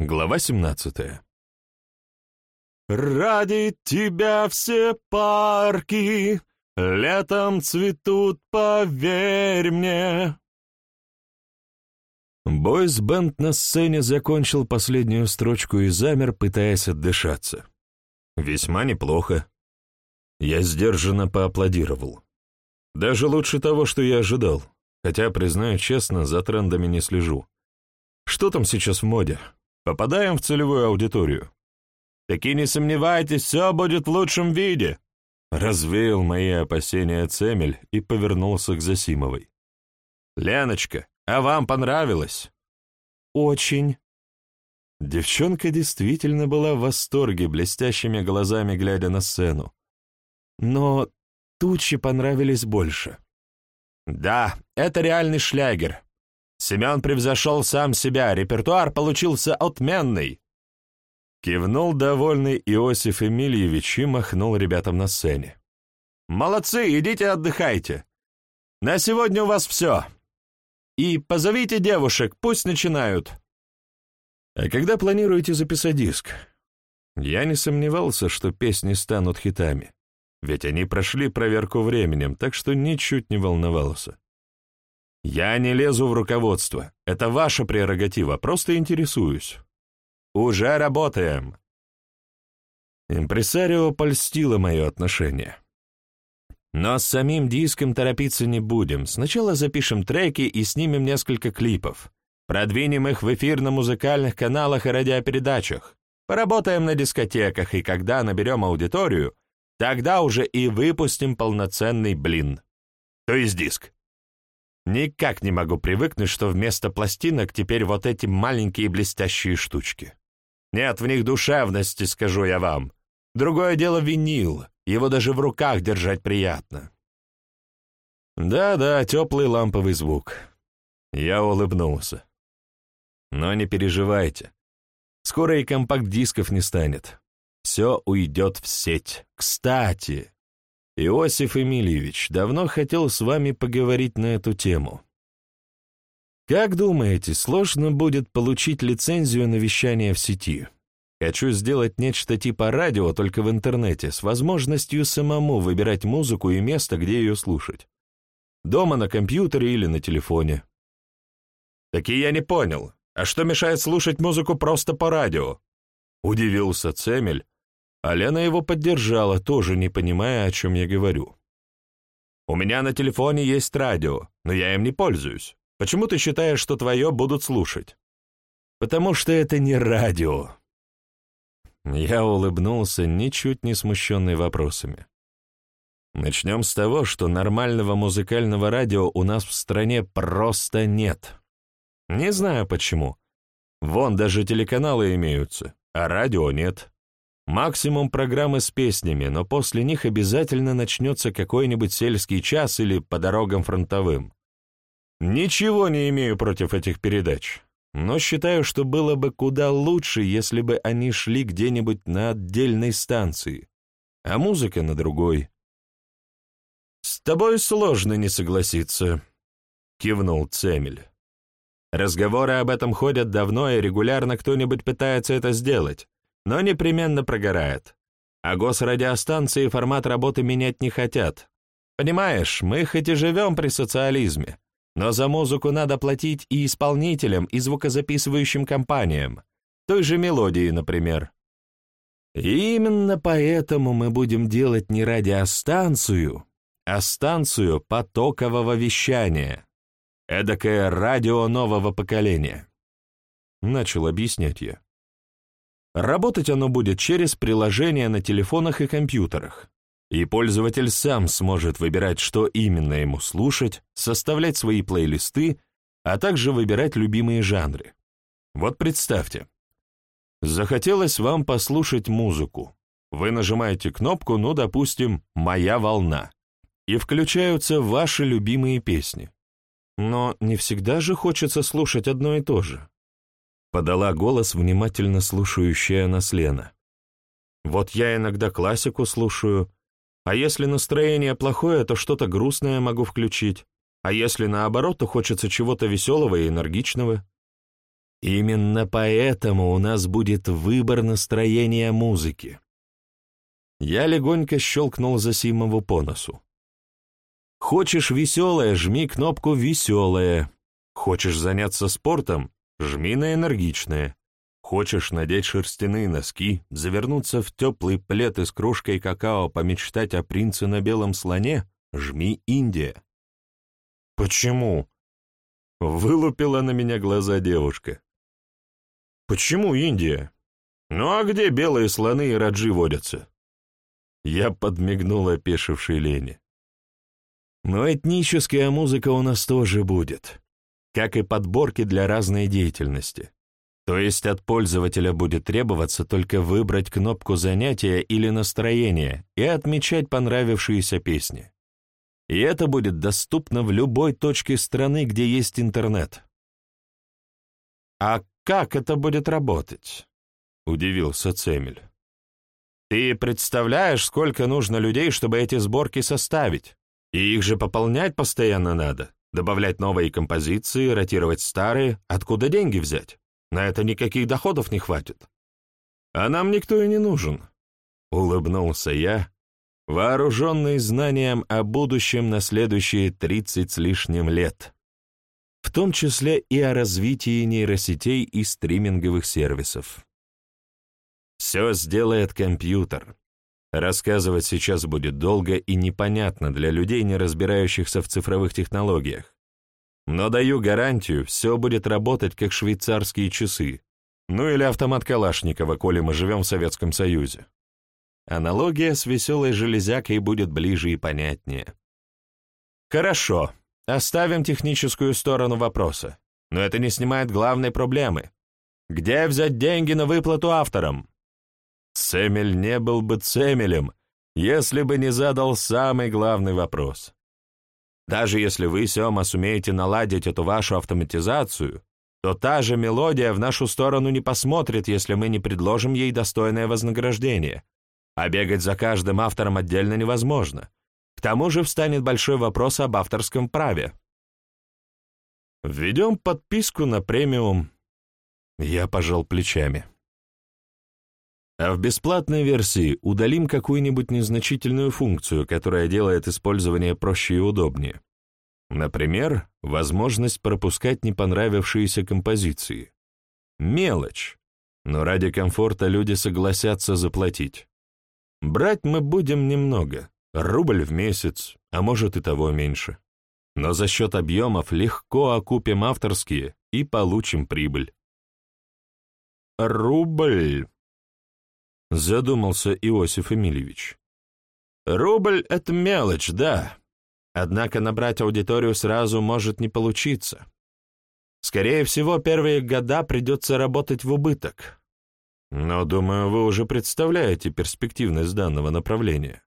Глава 17 «Ради тебя все парки летом цветут, поверь мне!» Бойс-бенд на сцене закончил последнюю строчку и замер, пытаясь отдышаться. Весьма неплохо. Я сдержанно поаплодировал. Даже лучше того, что я ожидал, хотя, признаю честно, за трендами не слежу. Что там сейчас в моде? Попадаем в целевую аудиторию. «Таки не сомневайтесь, все будет в лучшем виде», развеял мои опасения Цемель и повернулся к Засимовой. «Леночка, а вам понравилось?» «Очень». Девчонка действительно была в восторге, блестящими глазами глядя на сцену. Но тучи понравились больше. «Да, это реальный шлягер. Семен превзошел сам себя, репертуар получился отменный». Кивнул довольный Иосиф Эмильевич и махнул ребятам на сцене. «Молодцы, идите отдыхайте. На сегодня у вас все. И позовите девушек, пусть начинают». «А когда планируете записать диск?» Я не сомневался, что песни станут хитами, ведь они прошли проверку временем, так что ничуть не волновался. «Я не лезу в руководство. Это ваша прерогатива, просто интересуюсь». «Уже работаем». Импресарио польстило мое отношение. Но с самим диском торопиться не будем. Сначала запишем треки и снимем несколько клипов. Продвинем их в эфирно-музыкальных каналах и радиопередачах. Поработаем на дискотеках, и когда наберем аудиторию, тогда уже и выпустим полноценный блин. То есть диск. Никак не могу привыкнуть, что вместо пластинок теперь вот эти маленькие блестящие штучки. Нет в них душевности, скажу я вам. Другое дело винил, его даже в руках держать приятно. Да-да, теплый ламповый звук. Я улыбнулся. Но не переживайте. Скоро и компакт-дисков не станет. Все уйдет в сеть. Кстати, Иосиф Эмильевич, давно хотел с вами поговорить на эту тему. Как думаете, сложно будет получить лицензию на вещание в сети? Хочу сделать нечто типа радио, только в интернете, с возможностью самому выбирать музыку и место, где ее слушать. Дома на компьютере или на телефоне. Таки я не понял. А что мешает слушать музыку просто по радио? Удивился Цемель, а Лена его поддержала, тоже не понимая, о чем я говорю. «У меня на телефоне есть радио, но я им не пользуюсь. Почему ты считаешь, что твое будут слушать?» «Потому что это не радио». Я улыбнулся, ничуть не смущенный вопросами. Начнем с того, что нормального музыкального радио у нас в стране просто нет. Не знаю почему. Вон даже телеканалы имеются, а радио нет. Максимум программы с песнями, но после них обязательно начнется какой-нибудь сельский час или по дорогам фронтовым. Ничего не имею против этих передач, но считаю, что было бы куда лучше, если бы они шли где-нибудь на отдельной станции, а музыка на другой. «С тобой сложно не согласиться», — кивнул Цемель. «Разговоры об этом ходят давно, и регулярно кто-нибудь пытается это сделать, но непременно прогорает. А госрадиостанции формат работы менять не хотят. Понимаешь, мы хоть и живем при социализме, но за музыку надо платить и исполнителям, и звукозаписывающим компаниям. Той же мелодии, например. И именно поэтому мы будем делать не радиостанцию, а станцию потокового вещания. Эдакое радио нового поколения. Начал объяснять я. Работать оно будет через приложения на телефонах и компьютерах, и пользователь сам сможет выбирать, что именно ему слушать, составлять свои плейлисты, а также выбирать любимые жанры. Вот представьте, захотелось вам послушать музыку. Вы нажимаете кнопку, ну, допустим, «Моя волна», и включаются ваши любимые песни. Но не всегда же хочется слушать одно и то же. Подала голос, внимательно слушающая нас Лена. «Вот я иногда классику слушаю, а если настроение плохое, то что-то грустное могу включить, а если наоборот, то хочется чего-то веселого и энергичного». Именно поэтому у нас будет выбор настроения музыки. Я легонько щелкнул Засимову по носу. Хочешь веселое, жми кнопку «Веселое». Хочешь заняться спортом, жми на энергичное. Хочешь надеть шерстяные носки, завернуться в теплый плед и с кружкой какао помечтать о принце на белом слоне, жми Индия. Почему? Вылупила на меня глаза девушка. Почему Индия? Ну а где белые слоны и раджи водятся? Я подмигнул опешившей Лене. Но этническая музыка у нас тоже будет, как и подборки для разной деятельности. То есть от пользователя будет требоваться только выбрать кнопку занятия или настроения и отмечать понравившиеся песни. И это будет доступно в любой точке страны, где есть интернет. «А как это будет работать?» — удивился Цемель. «Ты представляешь, сколько нужно людей, чтобы эти сборки составить? И их же пополнять постоянно надо, добавлять новые композиции, ротировать старые. Откуда деньги взять?» На это никаких доходов не хватит. А нам никто и не нужен. Улыбнулся я, вооруженный знанием о будущем на следующие тридцать с лишним лет, в том числе и о развитии нейросетей и стриминговых сервисов. Все сделает компьютер. Рассказывать сейчас будет долго и непонятно для людей, не разбирающихся в цифровых технологиях. Но даю гарантию, все будет работать как швейцарские часы. Ну или автомат Калашникова, коли мы живем в Советском Союзе. Аналогия с веселой железякой будет ближе и понятнее. Хорошо, оставим техническую сторону вопроса. Но это не снимает главной проблемы. Где взять деньги на выплату авторам? Цемель не был бы Цемелем, если бы не задал самый главный вопрос. Даже если вы, Сёма, сумеете наладить эту вашу автоматизацию, то та же мелодия в нашу сторону не посмотрит, если мы не предложим ей достойное вознаграждение. А бегать за каждым автором отдельно невозможно. К тому же встанет большой вопрос об авторском праве. Введем подписку на премиум. Я пожал плечами. А в бесплатной версии удалим какую-нибудь незначительную функцию, которая делает использование проще и удобнее. Например, возможность пропускать не понравившиеся композиции. Мелочь, но ради комфорта люди согласятся заплатить. Брать мы будем немного, рубль в месяц, а может и того меньше. Но за счет объемов легко окупим авторские и получим прибыль. Рубль Задумался Иосиф Эмильевич. Рубль — это мелочь, да. Однако набрать аудиторию сразу может не получиться. Скорее всего, первые года придется работать в убыток. Но, думаю, вы уже представляете перспективность данного направления.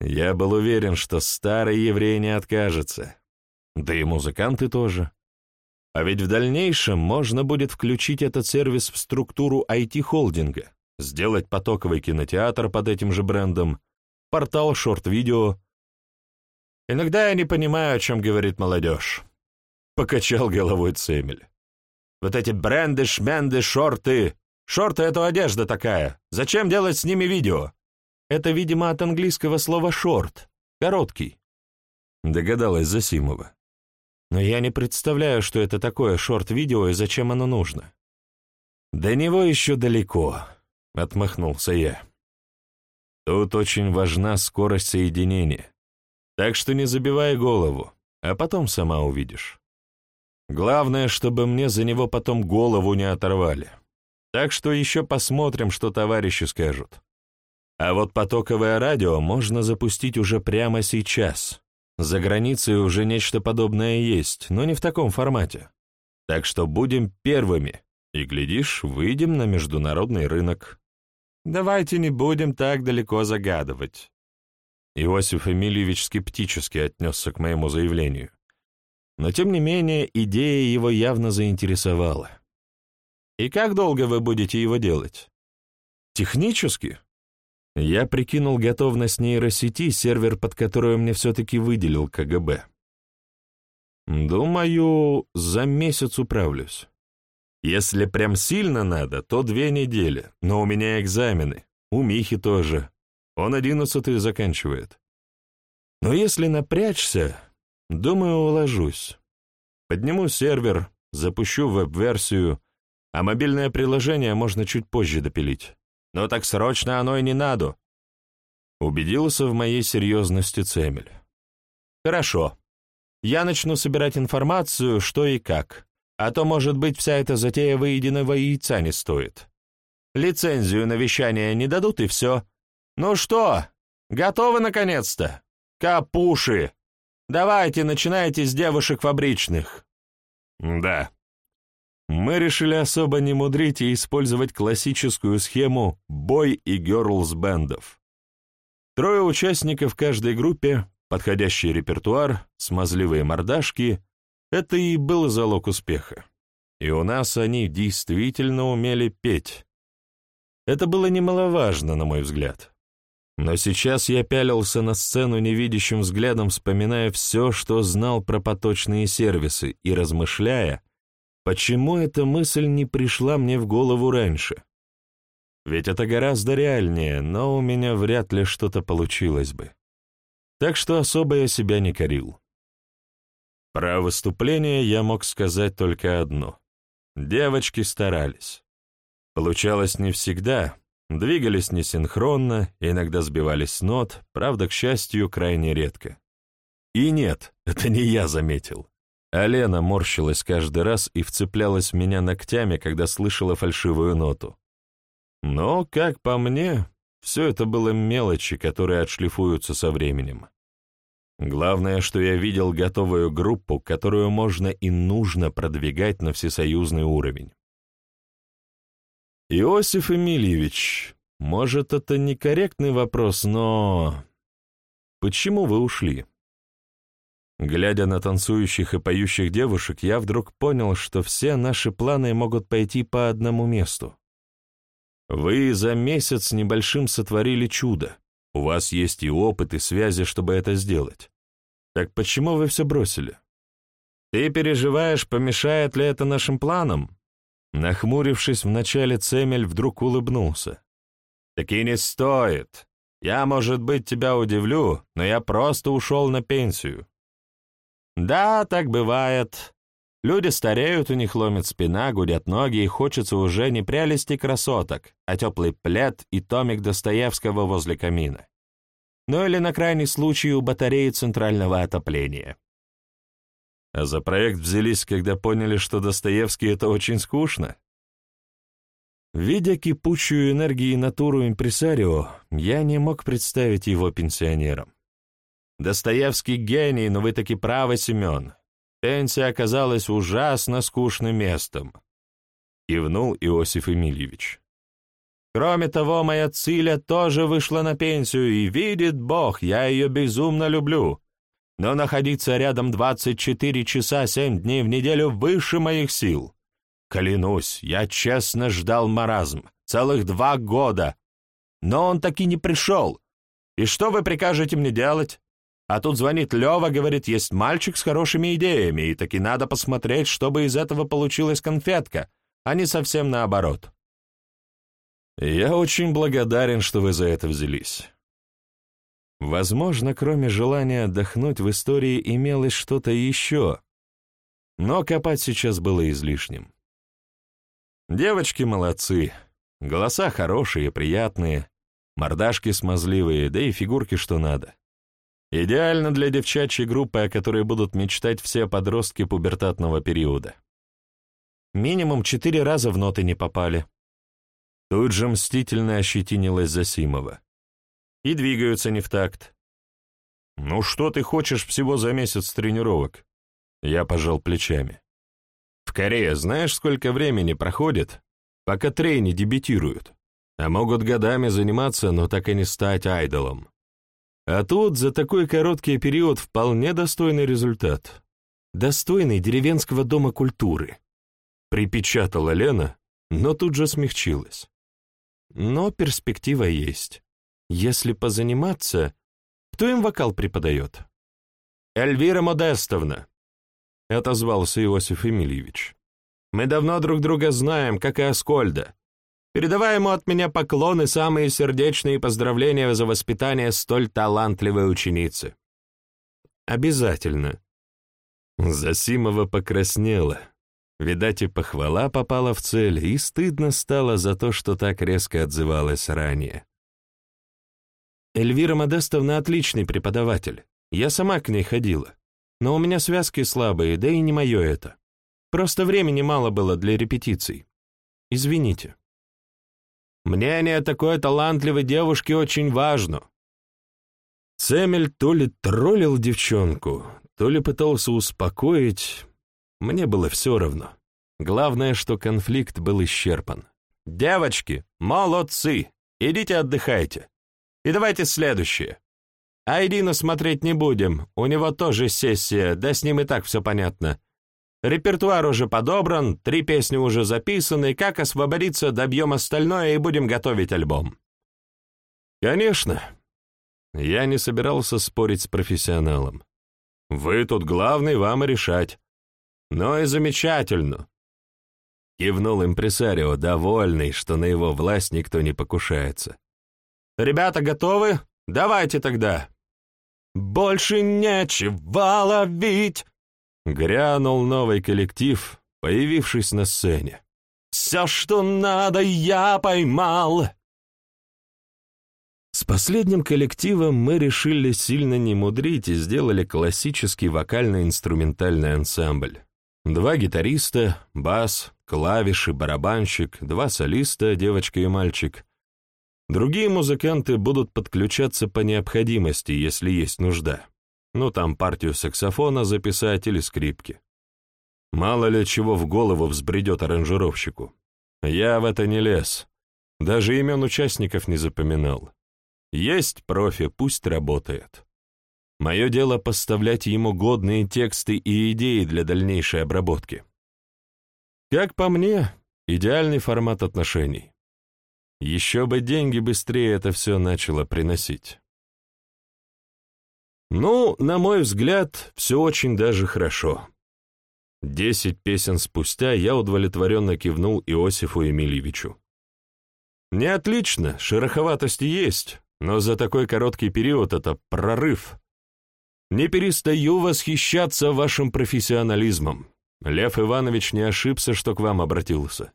Я был уверен, что старый еврей не откажется. Да и музыканты тоже. А ведь в дальнейшем можно будет включить этот сервис в структуру IT-холдинга сделать потоковый кинотеатр под этим же брендом, портал шорт-видео. Иногда я не понимаю, о чем говорит молодежь. Покачал головой Цемель. Вот эти бренды, шменды, шорты. Шорты — это одежда такая. Зачем делать с ними видео? Это, видимо, от английского слова «шорт», короткий. Догадалась Засимова. Но я не представляю, что это такое шорт-видео и зачем оно нужно. До него еще далеко. — отмахнулся я. «Тут очень важна скорость соединения, так что не забивай голову, а потом сама увидишь. Главное, чтобы мне за него потом голову не оторвали. Так что еще посмотрим, что товарищи скажут. А вот потоковое радио можно запустить уже прямо сейчас. За границей уже нечто подобное есть, но не в таком формате. Так что будем первыми, и, глядишь, выйдем на международный рынок». Давайте не будем так далеко загадывать. Иосиф Эмильевич скептически отнесся к моему заявлению. Но, тем не менее, идея его явно заинтересовала. И как долго вы будете его делать? Технически? Я прикинул готовность нейросети, сервер, под которую мне все-таки выделил КГБ. Думаю, за месяц управлюсь. Если прям сильно надо, то две недели, но у меня экзамены, у Михи тоже. Он одиннадцатый заканчивает. Но если напрячься, думаю, уложусь. Подниму сервер, запущу веб-версию, а мобильное приложение можно чуть позже допилить. Но так срочно оно и не надо. Убедился в моей серьезности Цемель. Хорошо. Я начну собирать информацию, что и как. А то, может быть, вся эта затея выеденного яйца не стоит. Лицензию на вещание не дадут, и все. Ну что, готовы наконец-то? Капуши! Давайте, начинайте с девушек фабричных. Да. Мы решили особо не мудрить и использовать классическую схему «бой» и «герлс-бендов». Трое участников каждой группе, подходящий репертуар, смазливые мордашки — это и был залог успеха. И у нас они действительно умели петь. Это было немаловажно, на мой взгляд. Но сейчас я пялился на сцену невидящим взглядом, вспоминая все, что знал про поточные сервисы, и размышляя, почему эта мысль не пришла мне в голову раньше. Ведь это гораздо реальнее, но у меня вряд ли что-то получилось бы. Так что особо я себя не корил. Про выступление я мог сказать только одно. Девочки старались. Получалось не всегда, двигались несинхронно, иногда сбивались с нот, правда, к счастью, крайне редко. И нет, это не я заметил. А Лена морщилась каждый раз и вцеплялась в меня ногтями, когда слышала фальшивую ноту. Но, как по мне, все это было мелочи, которые отшлифуются со временем. Главное, что я видел готовую группу, которую можно и нужно продвигать на всесоюзный уровень. Иосиф Эмильевич, может, это некорректный вопрос, но... Почему вы ушли? Глядя на танцующих и поющих девушек, я вдруг понял, что все наши планы могут пойти по одному месту. Вы за месяц небольшим сотворили чудо. У вас есть и опыт, и связи, чтобы это сделать. Так почему вы все бросили? Ты переживаешь, помешает ли это нашим планам? Нахмурившись вначале, Цемель вдруг улыбнулся. «Таки не стоит. Я, может быть, тебя удивлю, но я просто ушел на пенсию». «Да, так бывает. Люди стареют, у них ломит спина, гудят ноги, и хочется уже не прелести красоток, а теплый плед и томик Достоевского возле камина. Ну или на крайний случай у батареи центрального отопления». А за проект взялись, когда поняли, что Достоевский — это очень скучно. Видя кипучую энергию и натуру импресарио, я не мог представить его пенсионером. Достоевский гений, но вы таки правы, Семен. Пенсия оказалась ужасно скучным местом. Кивнул Иосиф Эмильевич. Кроме того, моя Циля тоже вышла на пенсию, и видит Бог, я ее безумно люблю но находиться рядом 24 часа 7 дней в неделю выше моих сил. Клянусь, я честно ждал маразм. Целых два года. Но он таки не пришел. И что вы прикажете мне делать? А тут звонит Лева, говорит, есть мальчик с хорошими идеями, и таки надо посмотреть, чтобы из этого получилась конфетка, а не совсем наоборот. Я очень благодарен, что вы за это взялись. Возможно, кроме желания отдохнуть, в истории имелось что-то еще, но копать сейчас было излишним. Девочки молодцы, голоса хорошие, приятные, мордашки смазливые, да и фигурки что надо. Идеально для девчачьей группы, о которой будут мечтать все подростки пубертатного периода. Минимум четыре раза в ноты не попали. Тут же мстительно ощетинилась Засимова и двигаются не в такт. «Ну что ты хочешь всего за месяц тренировок?» Я пожал плечами. «В Корее знаешь, сколько времени проходит, пока трейни дебютируют, а могут годами заниматься, но так и не стать айдолом. А тут за такой короткий период вполне достойный результат. Достойный деревенского дома культуры», припечатала Лена, но тут же смягчилась. Но перспектива есть. Если позаниматься, кто им вокал преподает? Эльвира Модестовна, — отозвался Иосиф Эмильевич. Мы давно друг друга знаем, как и Аскольда. Передавай ему от меня поклоны, самые сердечные поздравления за воспитание столь талантливой ученицы». «Обязательно». Засимова покраснела. Видать, и похвала попала в цель, и стыдно стало за то, что так резко отзывалась ранее. Эльвира Модестовна отличный преподаватель. Я сама к ней ходила. Но у меня связки слабые, да и не мое это. Просто времени мало было для репетиций. Извините. Мнение такой талантливой девушки очень важно. Сэмель то ли троллил девчонку, то ли пытался успокоить, мне было все равно. Главное, что конфликт был исчерпан. «Девочки, молодцы! Идите отдыхайте. И давайте следующее. Айдина смотреть не будем, у него тоже сессия, да с ним и так все понятно. Репертуар уже подобран, три песни уже записаны, как освободиться, добьем остальное и будем готовить альбом». «Конечно». Я не собирался спорить с профессионалом. «Вы тут главный, вам и решать. «Ну и замечательно!» Кивнул импресарио, довольный, что на его власть никто не покушается. «Ребята готовы? Давайте тогда!» «Больше нечего ловить!» Грянул новый коллектив, появившись на сцене. «Все, что надо, я поймал!» С последним коллективом мы решили сильно не мудрить и сделали классический вокально-инструментальный ансамбль. Два гитариста, бас, клавиши, барабанщик, два солиста, девочка и мальчик. Другие музыканты будут подключаться по необходимости, если есть нужда. Ну, там партию саксофона записать или скрипки. Мало ли чего в голову взбредет аранжировщику. Я в это не лез. Даже имен участников не запоминал. Есть профи, пусть работает. Мое дело поставлять ему годные тексты и идеи для дальнейшей обработки. Как по мне, идеальный формат отношений. Еще бы деньги быстрее это все начало приносить. Ну, на мой взгляд, все очень даже хорошо. Десять песен спустя я удовлетворенно кивнул Иосифу Емельевичу. Не отлично, шероховатости есть, но за такой короткий период это прорыв. Не перестаю восхищаться вашим профессионализмом. Лев Иванович не ошибся, что к вам обратился.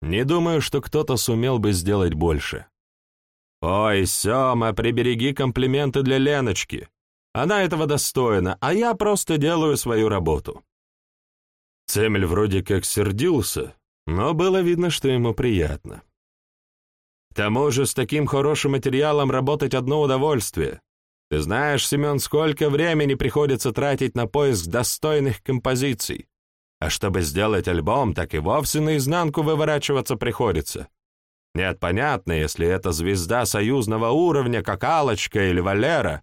Не думаю, что кто-то сумел бы сделать больше. Ой, Сёма, прибереги комплименты для Леночки. Она этого достойна, а я просто делаю свою работу. Цемель вроде как сердился, но было видно, что ему приятно. К тому же с таким хорошим материалом работать одно удовольствие. Ты знаешь, Семен, сколько времени приходится тратить на поиск достойных композиций. А чтобы сделать альбом, так и вовсе наизнанку выворачиваться приходится. Нет, понятно, если это звезда союзного уровня, как Алочка или Валера,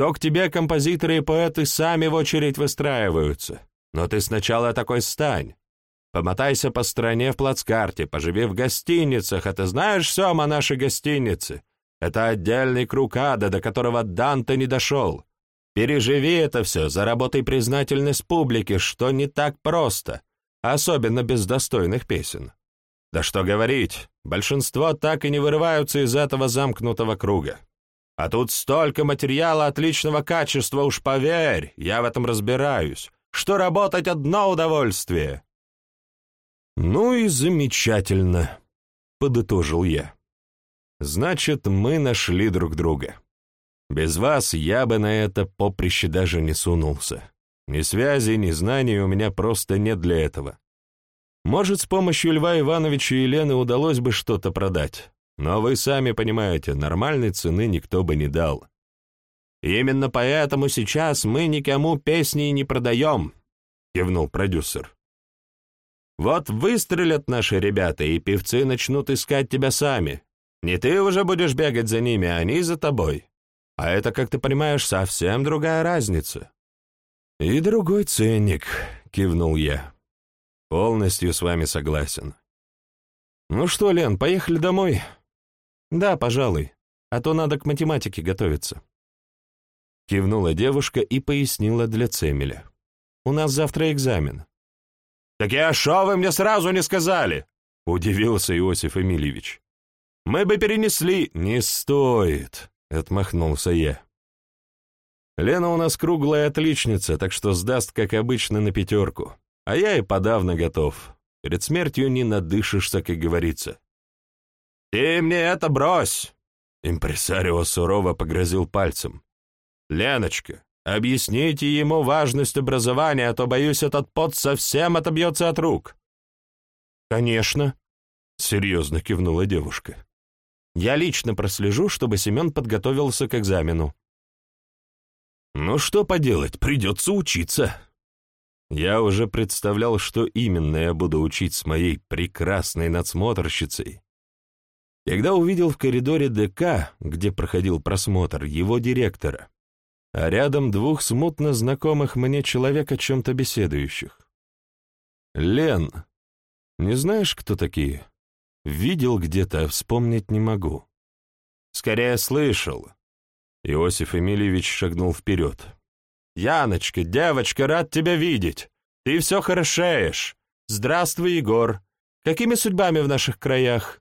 то к тебе композиторы и поэты сами в очередь выстраиваются. Но ты сначала такой стань. Помотайся по стране в плацкарте, поживи в гостиницах, а ты знаешь, все о нашей гостинице? Это отдельный круг ада, до которого Данте не дошел. Переживи это все, заработай признательность публики, что не так просто, особенно без достойных песен. Да что говорить, большинство так и не вырываются из этого замкнутого круга. А тут столько материала отличного качества, уж поверь, я в этом разбираюсь, что работать одно удовольствие. «Ну и замечательно», — подытожил я. Значит, мы нашли друг друга. Без вас я бы на это поприще даже не сунулся. Ни связи, ни знаний у меня просто нет для этого. Может, с помощью Льва Ивановича и Елены удалось бы что-то продать, но вы сами понимаете, нормальной цены никто бы не дал. Именно поэтому сейчас мы никому песни не продаем, кивнул продюсер. Вот выстрелят наши ребята, и певцы начнут искать тебя сами, не ты уже будешь бегать за ними, а они за тобой. А это, как ты понимаешь, совсем другая разница». «И другой ценник», — кивнул я. «Полностью с вами согласен». «Ну что, Лен, поехали домой?» «Да, пожалуй, а то надо к математике готовиться». Кивнула девушка и пояснила для Цемеля. «У нас завтра экзамен. «Так я шо вы мне сразу не сказали?» — удивился Иосиф Эмильевич. «Мы бы перенесли...» «Не стоит», — отмахнулся я. Лена у нас круглая отличница, так что сдаст, как обычно, на пятерку. А я и подавно готов. Перед смертью не надышишься, как говорится. «Ты мне это брось!» Импресарио сурово погрозил пальцем. «Леночка, объясните ему важность образования, а то, боюсь, этот пот совсем отобьется от рук». «Конечно», — серьезно кивнула девушка. «Я лично прослежу, чтобы Семен подготовился к экзамену». «Ну что поделать, придется учиться». Я уже представлял, что именно я буду учить с моей прекрасной надсмотрщицей, когда увидел в коридоре ДК, где проходил просмотр, его директора, а рядом двух смутно знакомых мне человек о чем-то беседующих. «Лен, не знаешь, кто такие? Видел где-то, вспомнить не могу». «Скорее слышал». Иосиф Эмильевич шагнул вперед. «Яночка, девочка, рад тебя видеть. Ты все хорошеешь. Здравствуй, Егор. Какими судьбами в наших краях?»